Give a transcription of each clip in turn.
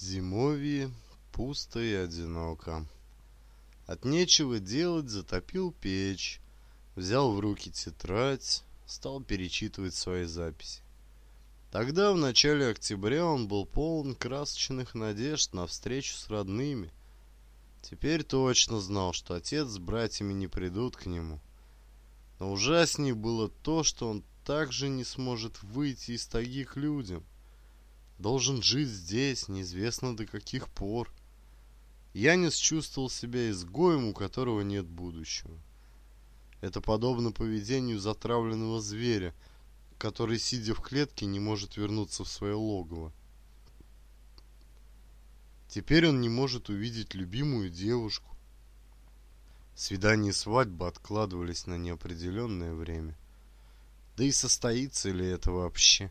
Зимовье пусто и одиноко. От нечего делать затопил печь, взял в руки тетрадь, стал перечитывать свои записи. Тогда, в начале октября, он был полон красочных надежд на встречу с родными. Теперь точно знал, что отец с братьями не придут к нему. Но ужаснее было то, что он также не сможет выйти из таких к людям. Должен жить здесь, неизвестно до каких пор. Янис чувствовал себя изгоем, у которого нет будущего. Это подобно поведению затравленного зверя, который, сидя в клетке, не может вернуться в свое логово. Теперь он не может увидеть любимую девушку. Свидания и свадьбы откладывались на неопределенное время. Да и состоится ли это вообще?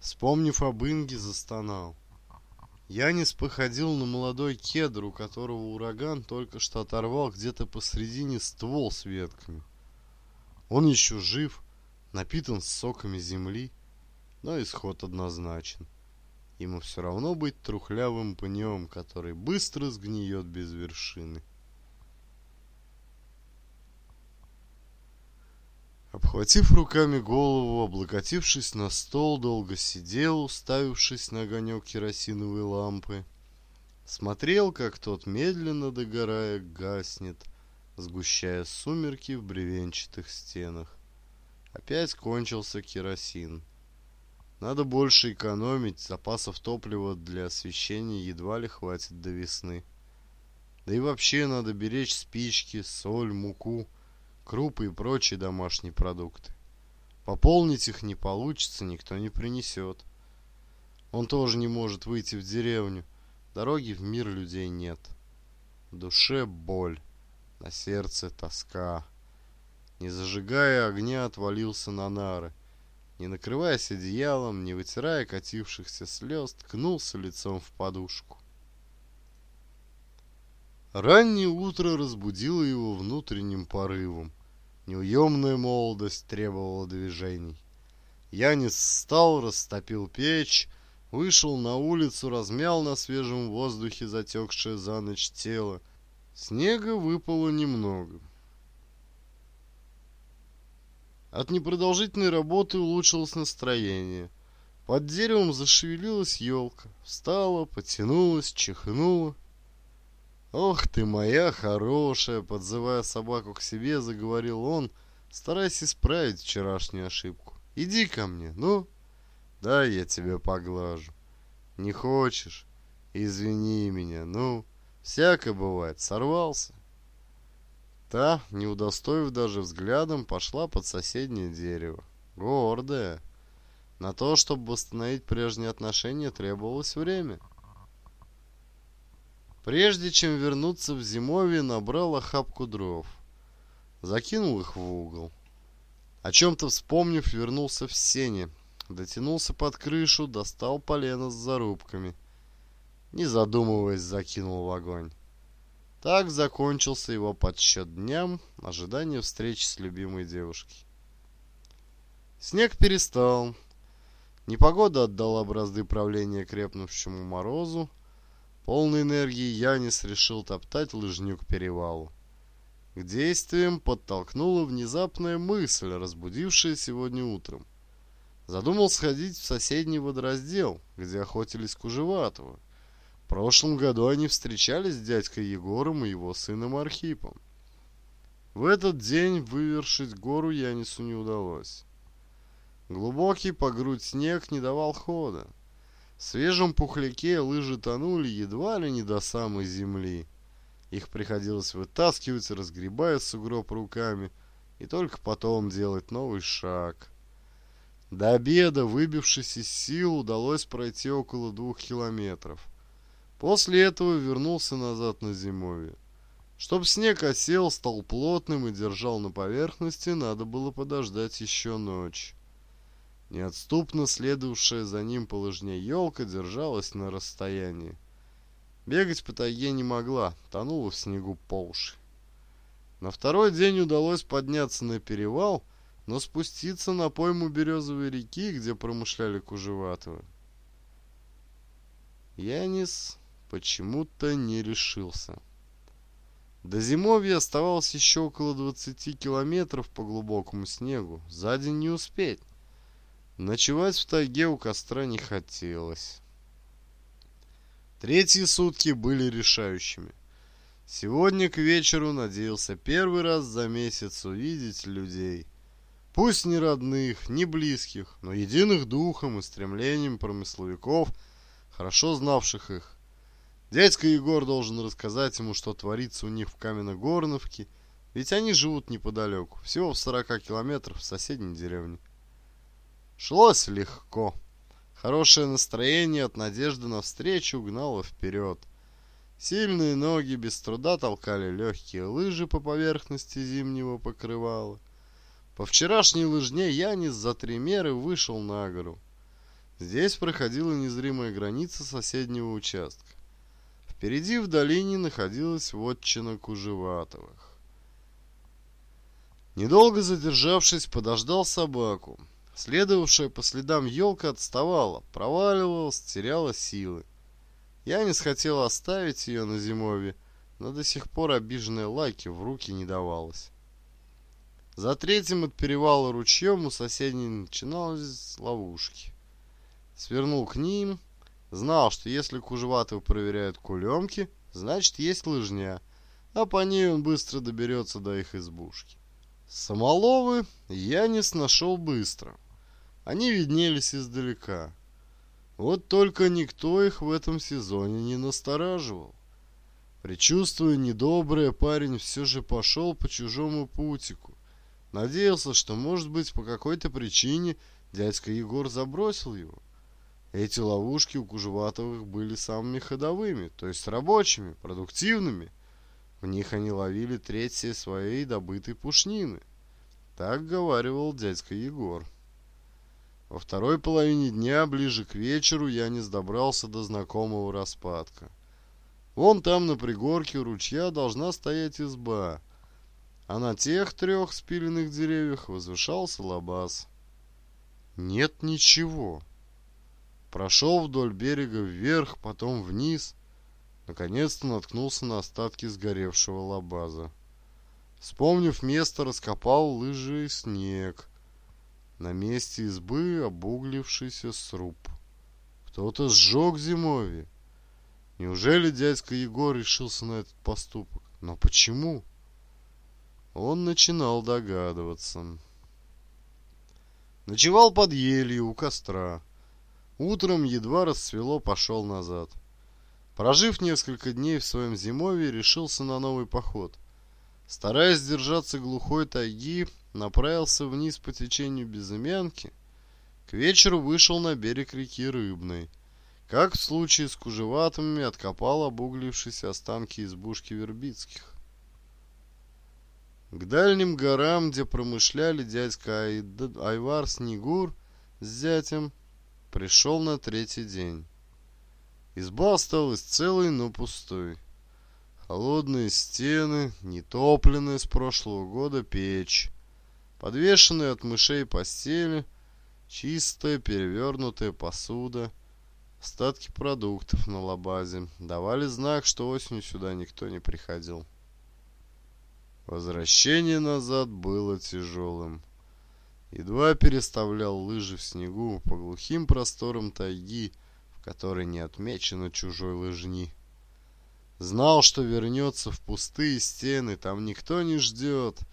Вспомнив об Инге, застонал. Янис походил на молодой кедр, у которого ураган только что оторвал где-то посредине ствол с ветками. Он еще жив, напитан соками земли, но исход однозначен. Ему все равно быть трухлявым пнем, который быстро сгниет без вершины. Обхватив руками голову, облокотившись на стол, долго сидел, уставившись на огонек керосиновой лампы. Смотрел, как тот, медленно догорая, гаснет, сгущая сумерки в бревенчатых стенах. Опять кончился керосин. Надо больше экономить, запасов топлива для освещения едва ли хватит до весны. Да и вообще надо беречь спички, соль, муку – крупы и прочие домашние продукты. Пополнить их не получится, никто не принесет. Он тоже не может выйти в деревню. Дороги в мир людей нет. В душе боль, на сердце тоска. Не зажигая огня, отвалился на нары. Не накрываясь одеялом, не вытирая катившихся слез, ткнулся лицом в подушку. Раннее утро разбудило его внутренним порывом. Неуемная молодость требовала движений. Я не стал, растопил печь, вышел на улицу, размял на свежем воздухе затекшее за ночь тело. Снега выпало немного. От непродолжительной работы улучшилось настроение. Под деревом зашевелилась елка, встала, потянулась, чихнула. «Ох ты моя хорошая!» — подзывая собаку к себе, заговорил он, Старайся исправить вчерашнюю ошибку. «Иди ко мне, ну!» «Да, я тебя поглажу». «Не хочешь? Извини меня, ну!» «Всякое бывает, сорвался!» Та, не удостоив даже взглядом, пошла под соседнее дерево. Гордая. На то, чтобы восстановить прежние отношения, требовалось время. Прежде чем вернуться в зимовье, набрал охапку дров. Закинул их в угол. О чем-то вспомнив, вернулся в сене. Дотянулся под крышу, достал полено с зарубками. Не задумываясь, закинул в огонь. Так закончился его подсчет дням ожидания встречи с любимой девушкой. Снег перестал. Непогода отдала бразды правления крепнувшему морозу. Полной энергии Янис решил топтать лыжню к перевалу. К действиям подтолкнула внезапная мысль, разбудившая сегодня утром. Задумал сходить в соседний водораздел, где охотились Кужеватого. В прошлом году они встречались с дядькой Егором и его сыном Архипом. В этот день вывершить гору Янису не удалось. Глубокий по грудь снег не давал хода. В свежем пухляке лыжи тонули едва ли не до самой земли. Их приходилось вытаскивать, разгребая сугроб руками, и только потом делать новый шаг. До обеда, выбившись из сил, удалось пройти около двух километров. После этого вернулся назад на зимовье. Чтоб снег осел, стал плотным и держал на поверхности, надо было подождать еще ночь. Неотступно следовавшая за ним по лыжне елка держалась на расстоянии. Бегать по тайге не могла, тонула в снегу по уши. На второй день удалось подняться на перевал, но спуститься на пойму Березовой реки, где промышляли Кужеватовы. Янис почему-то не решился. До зимовья оставалось еще около 20 километров по глубокому снегу. За день не успеть. Ночевать в тайге у костра не хотелось. Третьи сутки были решающими. Сегодня к вечеру надеялся первый раз за месяц увидеть людей. Пусть не родных, не близких, но единых духом и стремлением промысловиков, хорошо знавших их. Дядька Егор должен рассказать ему, что творится у них в Каменогорновке, ведь они живут неподалеку, всего в 40 километров в соседней деревне. Шлось легко. Хорошее настроение от надежды на встречу гнало вперед. Сильные ноги без труда толкали легкие лыжи по поверхности зимнего покрывала. По вчерашней лыжне Янис за три меры вышел на гору. Здесь проходила незримая граница соседнего участка. Впереди в долине находилась вотчина Кужеватовых. Недолго задержавшись, подождал собаку, Следовавшая по следам елка отставала, проваливалась, теряла силы. Я не хотел оставить ее на зимовье, но до сих пор обиженная Лаки в руки не давалась. За третьим от перевала ручьем у соседней начиналась ловушки. Свернул к ним, знал, что если Кужеватова проверяют кулемки, значит есть лыжня, а по ней он быстро доберется до их избушки. Самоловы я Янис нашел быстро — они виднелись издалека. Вот только никто их в этом сезоне не настораживал. Причувствуя недоброе, парень все же пошел по чужому путику. Надеялся, что, может быть, по какой-то причине дядька Егор забросил его. Эти ловушки у Кужеватовых были самыми ходовыми, то есть рабочими, продуктивными. В них они ловили треть всей своей добытой пушнины. Так говаривал дядька Егор. Во второй половине дня, ближе к вечеру, я не сдобрался до знакомого распадка. Вон там, на пригорке у ручья, должна стоять изба, а на тех трех спиленных деревьях возвышался лабаз. Нет ничего. Прошел вдоль берега вверх, потом вниз. Наконец-то наткнулся на остатки сгоревшего лабаза. Вспомнив место, раскопал лыжи и снег — на месте избы обуглившийся сруб. Кто-то сжег зимовье. Неужели дядька Егор решился на этот поступок? Но почему? Он начинал догадываться. Ночевал под елью у костра. Утром едва расцвело, пошел назад. Прожив несколько дней в своем зимовье, решился на новый поход. Стараясь держаться глухой тайги, направился вниз по течению Безымянки, к вечеру вышел на берег реки Рыбной, как в случае с Кужеватыми откопал обуглившиеся останки избушки Вербицких. К дальним горам, где промышляли дядька Айвар Снегур с зятем, пришел на третий день. Изба осталась целой, но пустой. Холодные стены, нетопленная с прошлого года печь, подвешенные от мышей постели, чистая перевернутая посуда, остатки продуктов на лабазе давали знак, что осенью сюда никто не приходил. Возвращение назад было тяжелым. Едва переставлял лыжи в снегу по глухим просторам тайги, в которой не отмечено чужой лыжни. Знал, что вернется в пустые стены, там никто не ждет —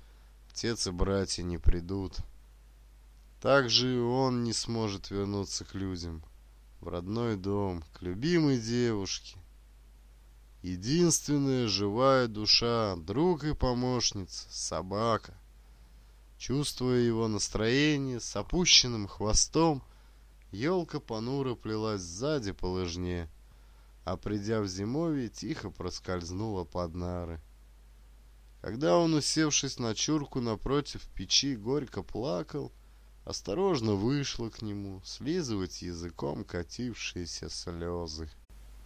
отец и братья не придут. Также и он не сможет вернуться к людям, в родной дом, к любимой девушке. Единственная живая душа, друг и помощница, собака. Чувствуя его настроение, с опущенным хвостом, елка понуро плелась сзади по лыжне, а придя в зимовье, тихо проскользнула под нары. Когда он, усевшись на чурку напротив печи, горько плакал, осторожно вышла к нему, слизывать языком катившиеся слезы.